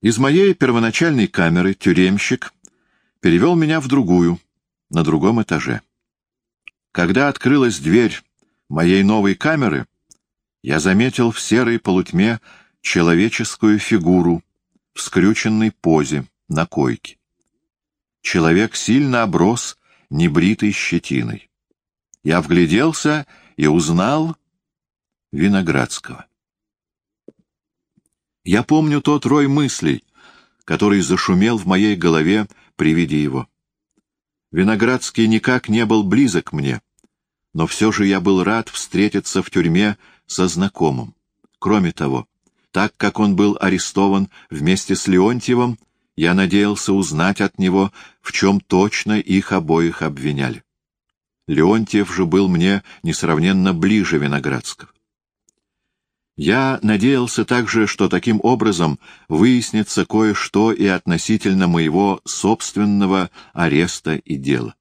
Из моей первоначальной камеры тюремщик перевел меня в другую, на другом этаже. Когда открылась дверь моей новой камеры, я заметил в серой полутьме человеческую фигуру в скрюченной позе на койке. Человек сильно оброс небритой щетиной. Я вгляделся и узнал Виноградского. Я помню тот рой мыслей, который зашумел в моей голове при виде его. Виноградский никак не был близок мне, но все же я был рад встретиться в тюрьме со знакомым. Кроме того, так как он был арестован вместе с Леонтьевым, я надеялся узнать от него, в чем точно их обоих обвиняли. Леонтьев же был мне несравненно ближе Виноградского. Я надеялся также, что таким образом выяснится кое-что и относительно моего собственного ареста и дела.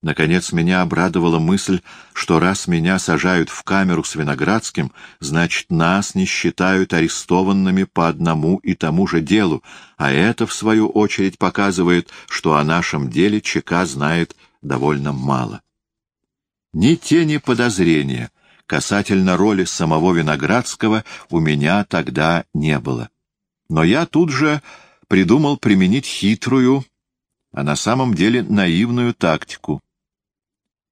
Наконец, меня обрадовала мысль, что раз меня сажают в камеру с Виноградским, значит, нас не считают арестованными по одному и тому же делу, а это, в свою очередь, показывает, что о нашем деле ЧК знает довольно мало. Ни тени подозрения — касательно роли самого Виноградского у меня тогда не было. Но я тут же придумал применить хитрую, а на самом деле наивную тактику.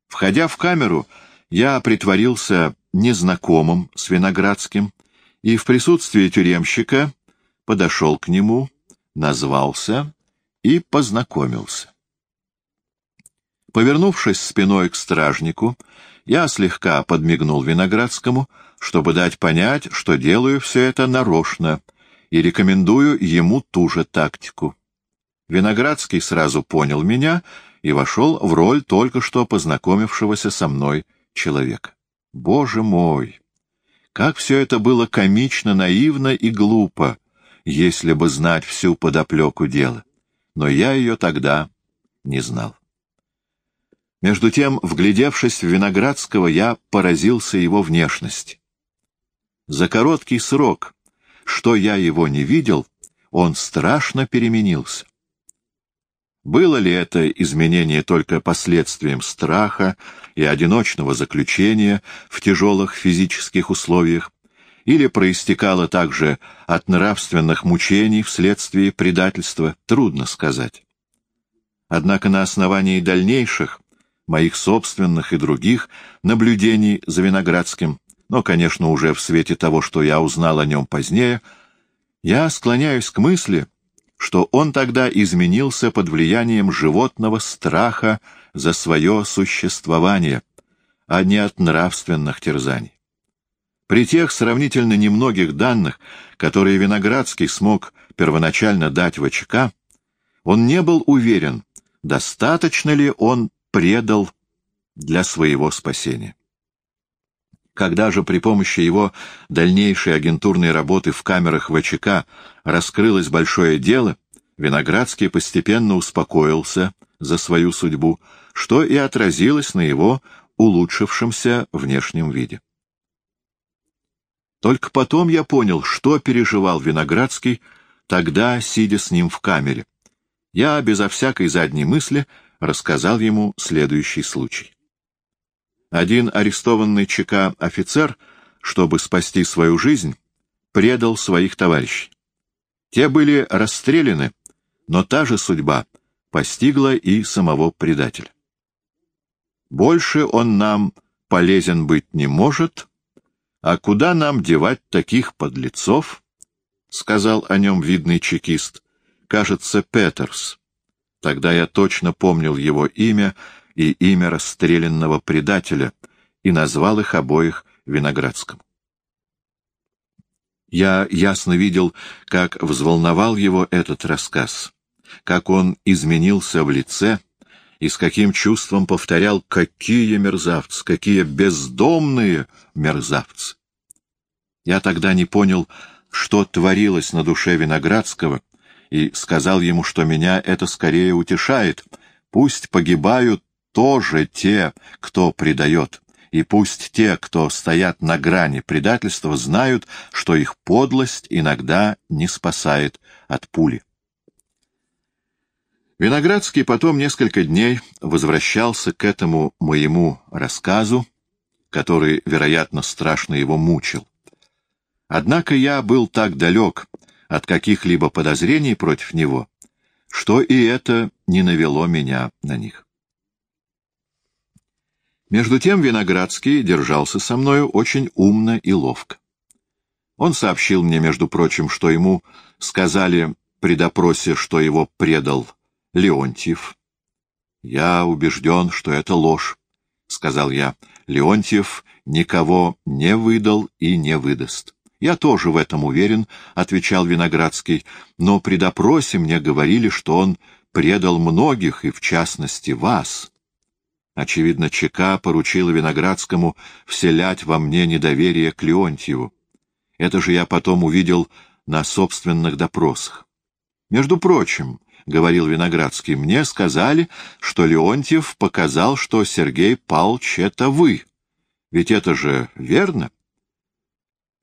Входя в камеру, я притворился незнакомым с Виноградским и в присутствии тюремщика подошел к нему, назвался и познакомился. Повернувшись спиной к стражнику, я слегка подмигнул Виноградскому, чтобы дать понять, что делаю все это нарочно, и рекомендую ему ту же тактику. Виноградский сразу понял меня и вошел в роль только что познакомившегося со мной человека. Боже мой! Как все это было комично, наивно и глупо, если бы знать всю подоплеку дела. Но я ее тогда не знал. Между тем, вглядевшись в Виноградского, я поразился его внешности. За короткий срок, что я его не видел, он страшно переменился. Было ли это изменение только последствием страха и одиночного заключения в тяжелых физических условиях, или проистекало также от нравственных мучений вследствие предательства, трудно сказать. Однако на основании дальнейших, моих собственных и других наблюдений за Виноградским, но, конечно, уже в свете того, что я узнал о нем позднее, я склоняюсь к мысли, что он тогда изменился под влиянием животного страха за свое существование, а не от нравственных терзаний. При тех сравнительно немногих данных, которые Виноградский смог первоначально дать в ОЧК, он не был уверен, достаточно ли он предал для своего спасения. Когда же при помощи его дальнейшей агентурной работы в камерах ВЧК раскрылось большое дело, Виноградский постепенно успокоился за свою судьбу, что и отразилось на его улучшившемся внешнем виде. Только потом я понял, что переживал Виноградский, тогда, сидя с ним в камере. Я, безо всякой задней мысли, рассказал ему следующий случай. Один арестованный ЧК офицер, чтобы спасти свою жизнь, предал своих товарищей. Те были расстреляны, но та же судьба постигла и самого предателя. Больше он нам полезен быть не может, а куда нам девать таких подлецов, — сказал о нем видный чекист, — кажется, Петерс. Тогда я точно помнил его имя и имя расстрелянного предателя и назвал их обоих Виноградским. Я ясно видел, как взволновал его этот рассказ, как он изменился в лице и с каким чувством повторял, какие мерзавцы, какие бездомные мерзавцы. Я тогда не понял, что творилось на душе Виноградского, и сказал ему, что меня это скорее утешает. Пусть погибают тоже те, кто предает, и пусть те, кто стоят на грани предательства, знают, что их подлость иногда не спасает от пули. Виноградский потом несколько дней возвращался к этому моему рассказу, который, вероятно, страшно его мучил. Однако я был так далек от каких-либо подозрений против него, что и это не навело меня на них. Между тем Виноградский держался со мною очень умно и ловко. Он сообщил мне, между прочим, что ему сказали при допросе, что его предал Леонтьев. «Я убежден, что это ложь», — сказал я. «Леонтьев никого не выдал и не выдаст». «Я тоже в этом уверен», — отвечал Виноградский, «но при допросе мне говорили, что он предал многих, и в частности вас». Очевидно, ЧК поручила Виноградскому вселять во мне недоверие к Леонтьеву. Это же я потом увидел на собственных допросах. Между прочим, — говорил Виноградский, — мне сказали, что Леонтьев показал, что Сергей Палч — это вы. Ведь это же верно? —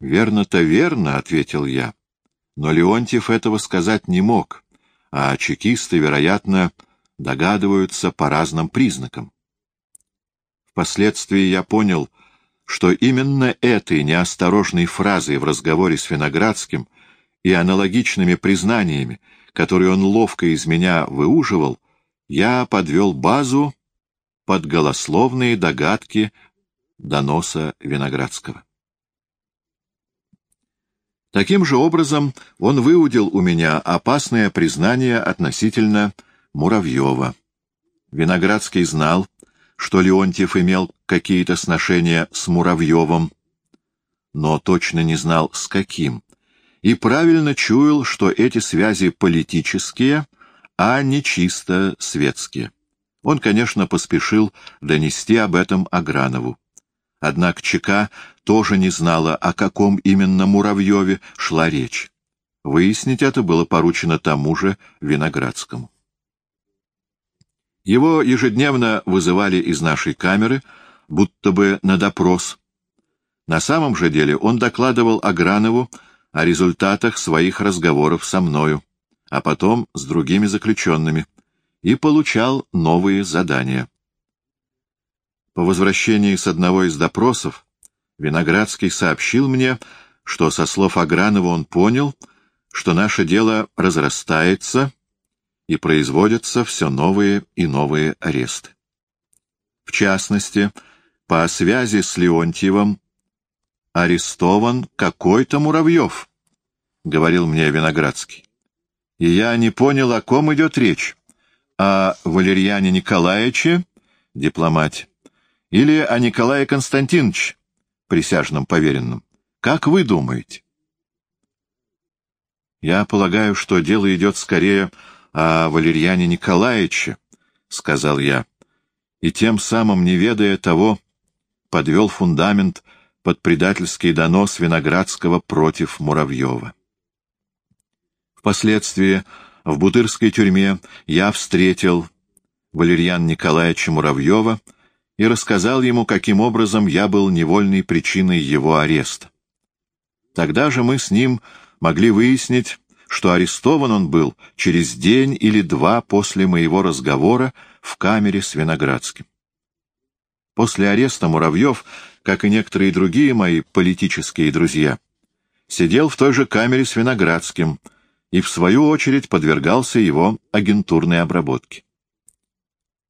Верно-то верно, — ответил я. Но Леонтьев этого сказать не мог, а чекисты, вероятно, догадываются по разным признакам. Впоследствии я понял, что именно этой неосторожной фразой в разговоре с Виноградским и аналогичными признаниями который он ловко из меня выуживал, я подвел базу под голословные догадки доноса Виноградского. Таким же образом он выудил у меня опасное признание относительно Муравьева. Виноградский знал, что Леонтьев имел какие-то сношения с Муравьевым, но точно не знал, с каким, и правильно чуял, что эти связи политические, а не чисто светские. Он, конечно, поспешил донести об этом Агранову. Однако ЧК тоже не знала, о каком именно Муравьеве шла речь. Выяснить это было поручено тому же Виноградскому. Его ежедневно вызывали из нашей камеры, будто бы на допрос. На самом же деле он докладывал Агранову о результатах своих разговоров со мною, а потом с другими заключенными, и получал новые задания. По возвращении с одного из допросов Виноградский сообщил мне, что со слов Агранова он понял, что наше дело разрастается и производятся все новые и новые аресты. В частности, по связи с Леонтьевым арестован какой-то Муравьев, — говорил мне Виноградский. И я не понял, о ком идет речь. О Валерьяне Николаевиче, дипломате, или о Николае Константиновиче, присяжном поверенном. Как вы думаете? Я полагаю, что дело идет скорее о Валерьяне Николаевиче, — сказал я, и тем самым, не ведая того, подвел фундамент под предательский донос Виноградского против Муравьева. Впоследствии в Бутырской тюрьме я встретил Валерьяна Николаевича Муравьева и рассказал ему, каким образом я был невольной причиной его ареста. Тогда же мы с ним могли выяснить, что арестован он был через день или два после моего разговора в камере с Виноградским. После ареста Муравьев как и некоторые другие мои политические друзья, сидел в той же камере с Виноградским и, в свою очередь, подвергался его агентурной обработке.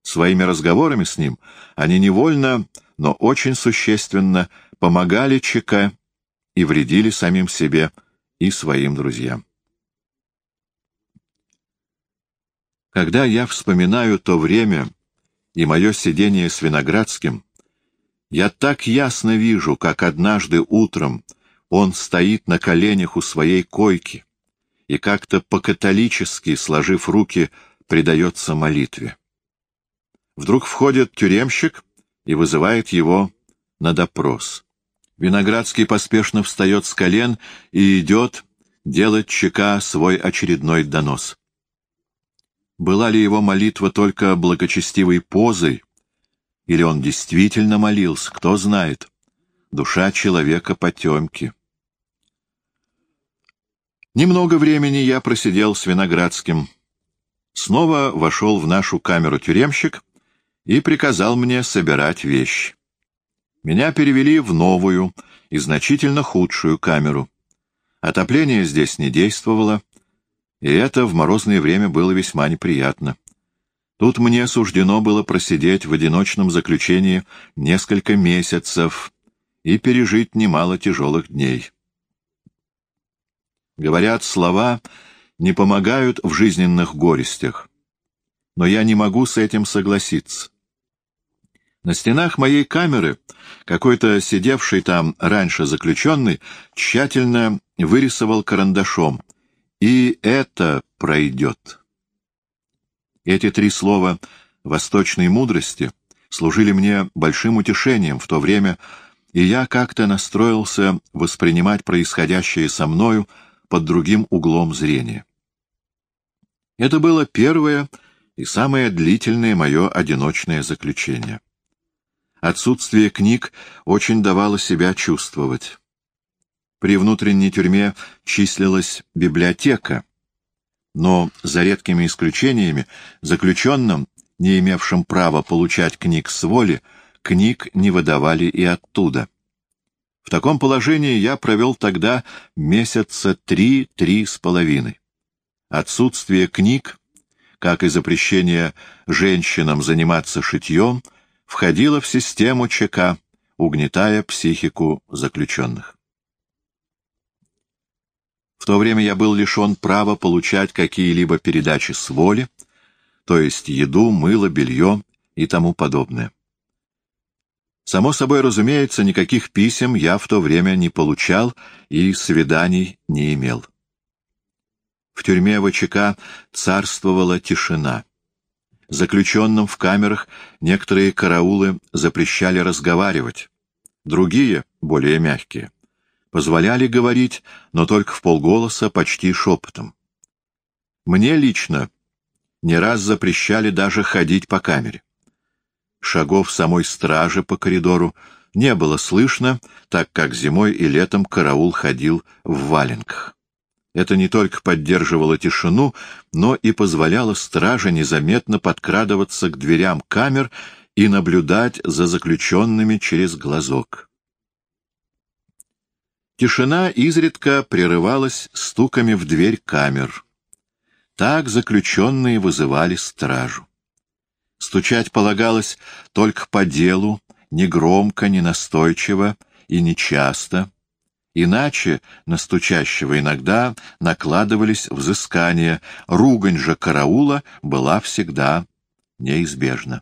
Своими разговорами с ним они невольно, но очень существенно помогали ЧК и вредили самим себе и своим друзьям. Когда я вспоминаю то время и мое сидение с Виноградским, я так ясно вижу, как однажды утром он стоит на коленях у своей койки и как-то по-католически, сложив руки, предается молитве. Вдруг входит тюремщик и вызывает его на допрос. Виноградский поспешно встает с колен и идет делать ЧК свой очередной донос. Была ли его молитва только благочестивой позой, Или он действительно молился, кто знает. Душа человека потемки. Немного времени я просидел с Виноградским. Снова вошел в нашу камеру тюремщик и приказал мне собирать вещи. Меня перевели в новую и значительно худшую камеру. Отопление здесь не действовало, и это в морозное время было весьма неприятно. Тут мне суждено было просидеть в одиночном заключении несколько месяцев и пережить немало тяжелых дней. Говорят, слова не помогают в жизненных горестях. Но я не могу с этим согласиться. На стенах моей камеры какой-то сидевший там раньше заключенный тщательно вырисовал карандашом «И это пройдет». Эти три слова восточной мудрости служили мне большим утешением в то время, и я как-то настроился воспринимать происходящее со мною под другим углом зрения. Это было первое и самое длительное мое одиночное заключение. Отсутствие книг очень давало себя чувствовать. При внутренней тюрьме числилась библиотека, но, за редкими исключениями, заключенным, не имевшим права получать книг с воли, книг не выдавали и оттуда. В таком положении я провел тогда месяца три-три с половиной. Отсутствие книг, как и запрещение женщинам заниматься шитьем, входило в систему ЧК, угнетая психику заключенных. В то время я был лишен права получать какие-либо передачи с воли, то есть еду, мыло, белье и тому подобное. Само собой разумеется, никаких писем я в то время не получал и свиданий не имел. В тюрьме ВЧК царствовала тишина. Заключенным в камерах некоторые караулы запрещали разговаривать, другие, более мягкие, позволяли говорить, но только в полголоса, почти шепотом. Мне лично не раз запрещали даже ходить по камере. Шагов самой стражи по коридору не было слышно, так как зимой и летом караул ходил в валенках. Это не только поддерживало тишину, но и позволяло страже незаметно подкрадываться к дверям камер и наблюдать за заключенными через глазок. Тишина изредка прерывалась стуками в дверь камер. Так заключенные вызывали стражу. Стучать полагалось только по делу, не громко, не настойчиво и не часто. Иначе на стучащего иногда накладывались взыскания, ругань же караула была всегда неизбежна.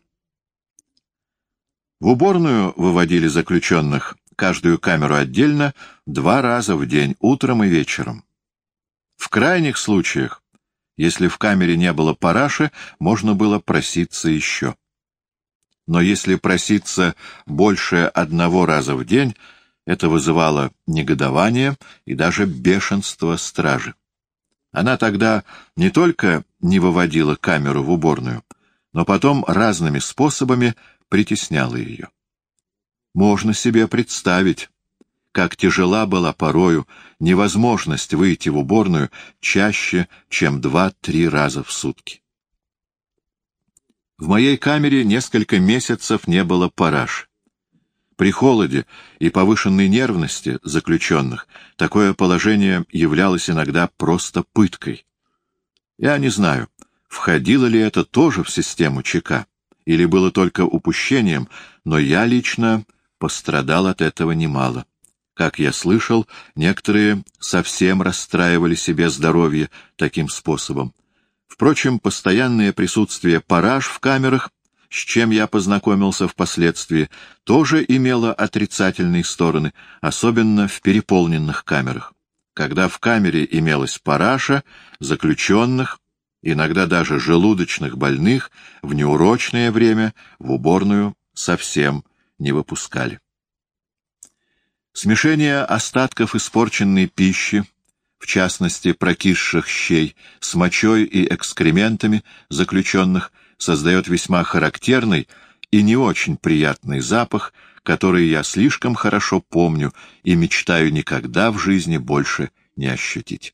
В уборную выводили заключенных каждую камеру отдельно два раза в день, утром и вечером. В крайних случаях если в камере не было параши, можно было проситься еще. Но если проситься больше одного раза в день, это вызывало негодование и даже бешенство стражи. Она тогда не только не выводила камеру в уборную, но потом разными способами притесняла ее. Можно себе представить, как тяжела была порою невозможность выйти в уборную чаще, чем два-три раза в сутки. В моей камере несколько месяцев не было параш. При холоде и повышенной нервности заключенных такое положение являлось иногда просто пыткой. Я не знаю, входило ли это тоже в систему ЧК, или было только упущением, но я лично пострадал от этого немало. Как я слышал, некоторые совсем расстраивали себе здоровье таким способом. Впрочем, постоянное присутствие параж в камерах, с чем я познакомился впоследствии, тоже имело отрицательные стороны, особенно в переполненных камерах. Когда в камере имелась параша, заключенных, иногда даже желудочных больных, в неурочное время в уборную совсем не выпускали. Смешение остатков испорченной пищи, в частности прокисших щей, с мочой и экскрементами заключенных, создает весьма характерный и не очень приятный запах, который я слишком хорошо помню и мечтаю никогда в жизни больше не ощутить.